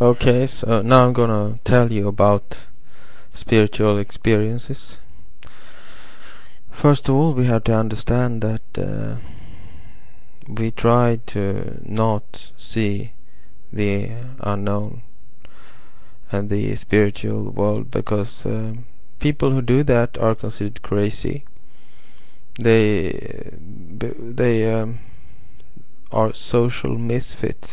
Okay, so now I'm gonna tell you about spiritual experiences. First of all, we have to understand that uh, we try to not see the unknown and the spiritual world because uh, people who do that are considered crazy. They they um, are social misfits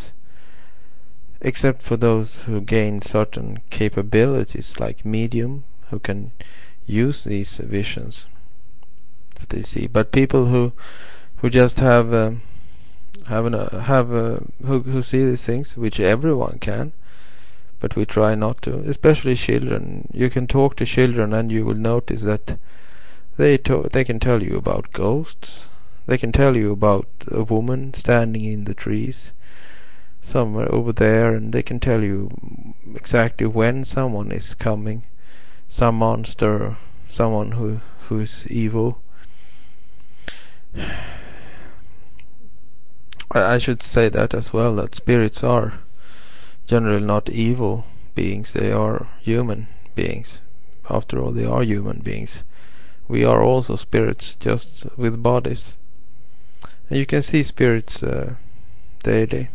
except for those who gain certain capabilities like medium who can use these visions that they see. But people who who just have uh, have an, uh, have uh, who who see these things which everyone can but we try not to especially children. You can talk to children and you will notice that they they can tell you about ghosts. They can tell you about a woman standing in the trees somewhere over there and they can tell you exactly when someone is coming. Some monster someone who who is evil. I should say that as well that spirits are generally not evil beings. They are human beings. After all they are human beings. We are also spirits just with bodies. And you can see spirits uh, daily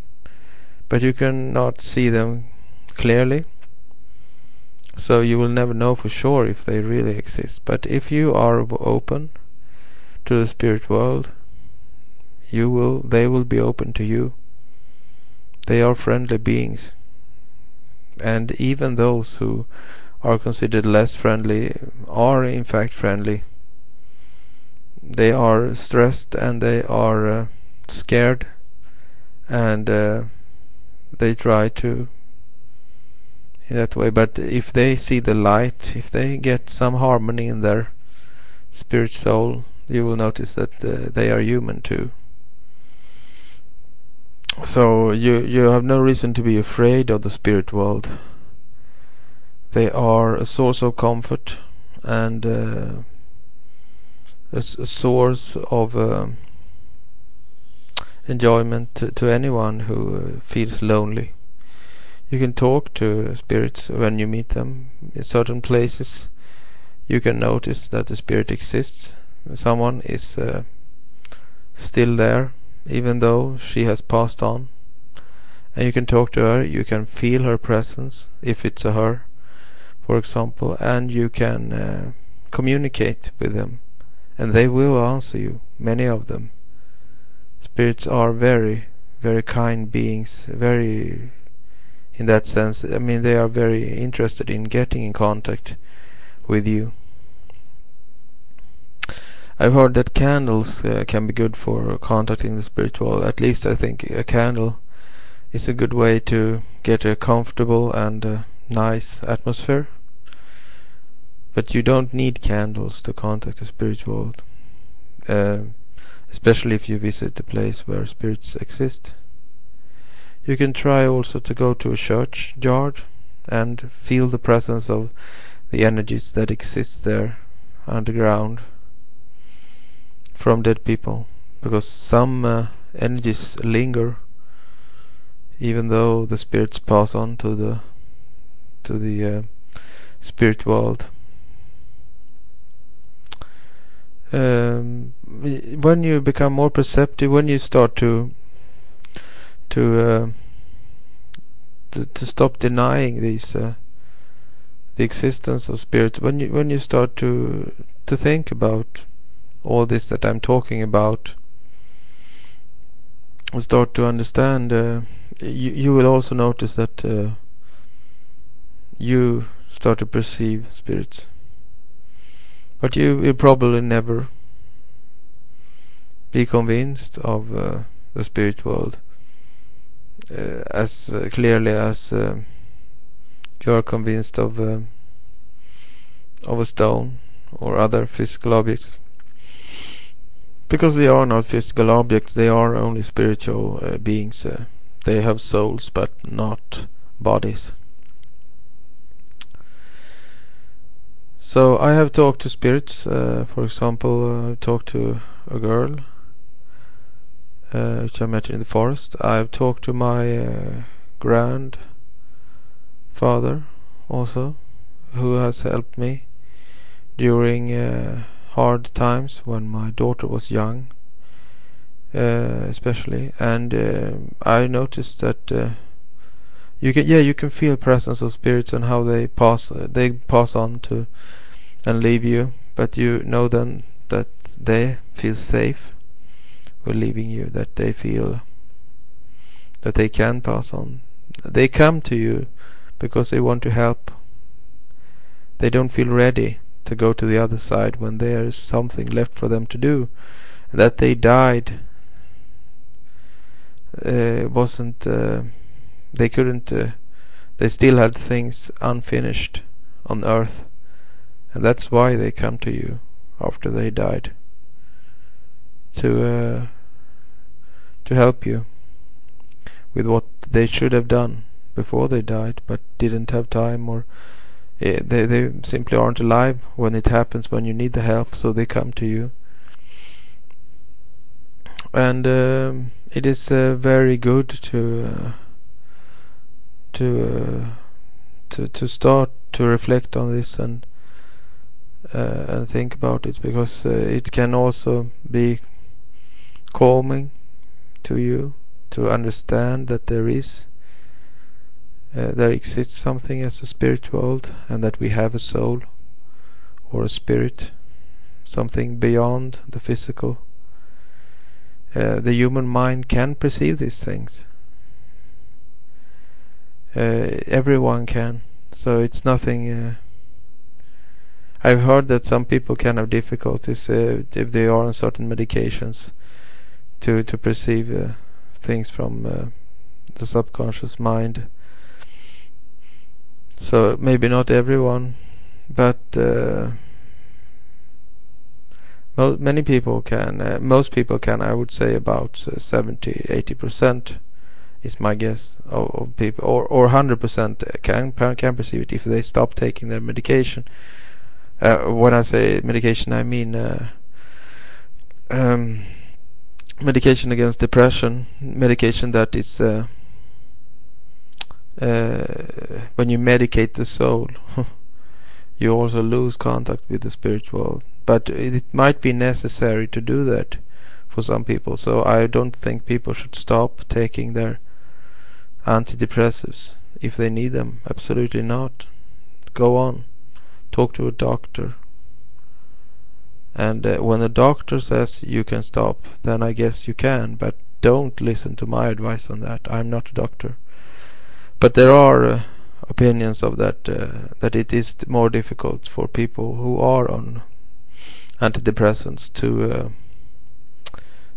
but you cannot see them clearly. So you will never know for sure if they really exist. But if you are open to the spirit world you will they will be open to you. They are friendly beings. And even those who are considered less friendly are in fact friendly. They are stressed and they are uh, scared and uh, they try to in that way. But if they see the light if they get some harmony in their spirit soul you will notice that uh, they are human too. So you you have no reason to be afraid of the spirit world. They are a source of comfort and uh, a, source of uh, enjoyment to, to anyone who uh, feels lonely. You can talk to spirits when you meet them in certain places. You can notice that the spirit exists. Someone is uh, still there, even though she has passed on. And you can talk to her. You can feel her presence if it's a her, for example, and you can uh, communicate with them, and they will answer you. Many of them spirits are very very kind beings very in that sense I mean they are very interested in getting in contact with you. I've heard that candles uh, can be good for contacting the spiritual at least I think a candle is a good way to get a comfortable and uh, nice atmosphere. But you don't need candles to contact the spiritual uh, especially if you visit a place where spirits exist. You can try also to go to a churchyard and feel the presence of the energies that exist there underground from dead people because some uh, energies linger even though the spirits pass on to the to the uh, spirit world um, when you become more perceptive, when you start to to uh, to, to, stop denying these uh, the existence of spirits, when you when you start to to think about all this that I'm talking about, and start to understand, uh, you you will also notice that uh, you start to perceive spirits. But you will probably never be convinced of uh, the spirit world uh, as uh, clearly as uh, you are convinced of uh, of a stone or other physical objects. Because they are not physical objects, they are only spiritual uh, beings. they have souls, but not bodies. So I have talked to spirits. Uh, for example, I've talked to a girl uh, which I met in the forest. I've talked to my uh, grandmother father also, who has helped me during uh, hard times when my daughter was young, uh, especially. And uh, I noticed that uh, you can, yeah, you can feel presence of spirits and how they pass, they pass on to and leave you, but you know then that they feel safe with leaving you, that they feel that they can pass on. They come to you because they want to help. They don't feel ready to go to the other side when there is something left for them to do. That they died uh, wasn't. Uh, they couldn't. Uh, they still had things unfinished on earth, and that's why they come to you after they died to uh, to help you with what they should have done before they died, but didn't have time, or uh, they they simply aren't alive when it happens when you need the help, so they come to you. And um, it is uh, very good to uh, to uh, to to start to reflect on this and and think about it because uh, it can also be calming to you to understand that there is uh, there exists something as a spiritual world and that we have a soul or a spirit something beyond the physical. Uh, the human mind can perceive these things. Uh, everyone can. So it's nothing uh, I've heard that some people can have difficulties uh, if they are on certain medications to to perceive uh, things from uh, the subconscious mind. So maybe not everyone, but uh, mo many people can. Uh, most people can. I would say about uh, 70, 80 percent is my guess of, of people, or or 100 percent can can perceive it if they stop taking their medication. Uh, when I say medication, I mean. Uh, um, medication against depression, medication that is uh, uh, when you medicate the soul, you also lose contact with the spiritual. But it might be necessary to do that for some people. So I don't think people should stop taking their antidepressives if they need them. Absolutely not. Go on. Talk to a doctor and uh, when the doctor says you can stop, then I guess you can, but don't listen to my advice on that. I'm not a doctor. But there are uh, opinions of that uh, that it is more difficult for people who are on antidepressants to uh,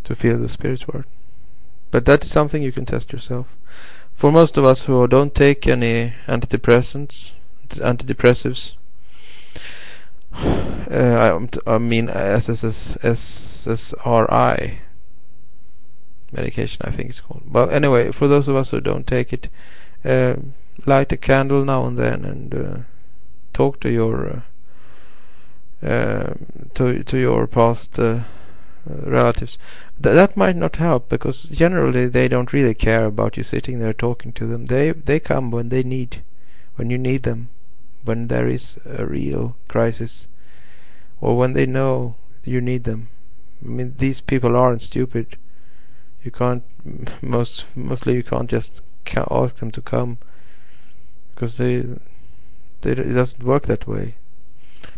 to feel the spirit world. But that is something you can test yourself. For most of us who don't take any antidepressants, antidepressives, uh, I, I mean SSRI medication I think it's called. But anyway for those of us who don't take it uh, light a candle now and then and uh, talk to your uh, uh to to your past uh, relatives. Th that might not help because generally they don't really care about you sitting there talking to them. They they come when they need when you need them when there is a real crisis or when they know you need them. I mean, these people aren't stupid. You can't most mostly you can't just ask them to come because they, they it doesn't work that way.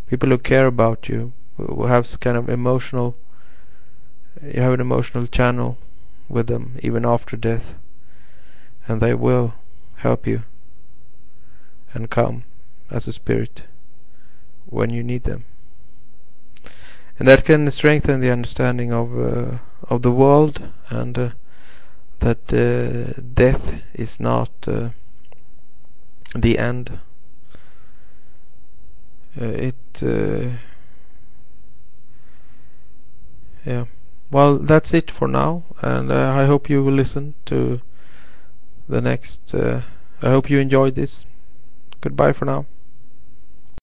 People who care about you, who have kind of emotional, you have an emotional channel with them even after death, and they will help you and come as a spirit when you need them and that can strengthen the understanding of uh, of the world and uh, that uh, death is not uh, the end. Uh, it uh, yeah. Well, that's it for now, and I hope you will listen to the next. I hope you enjoyed this. Goodbye for now.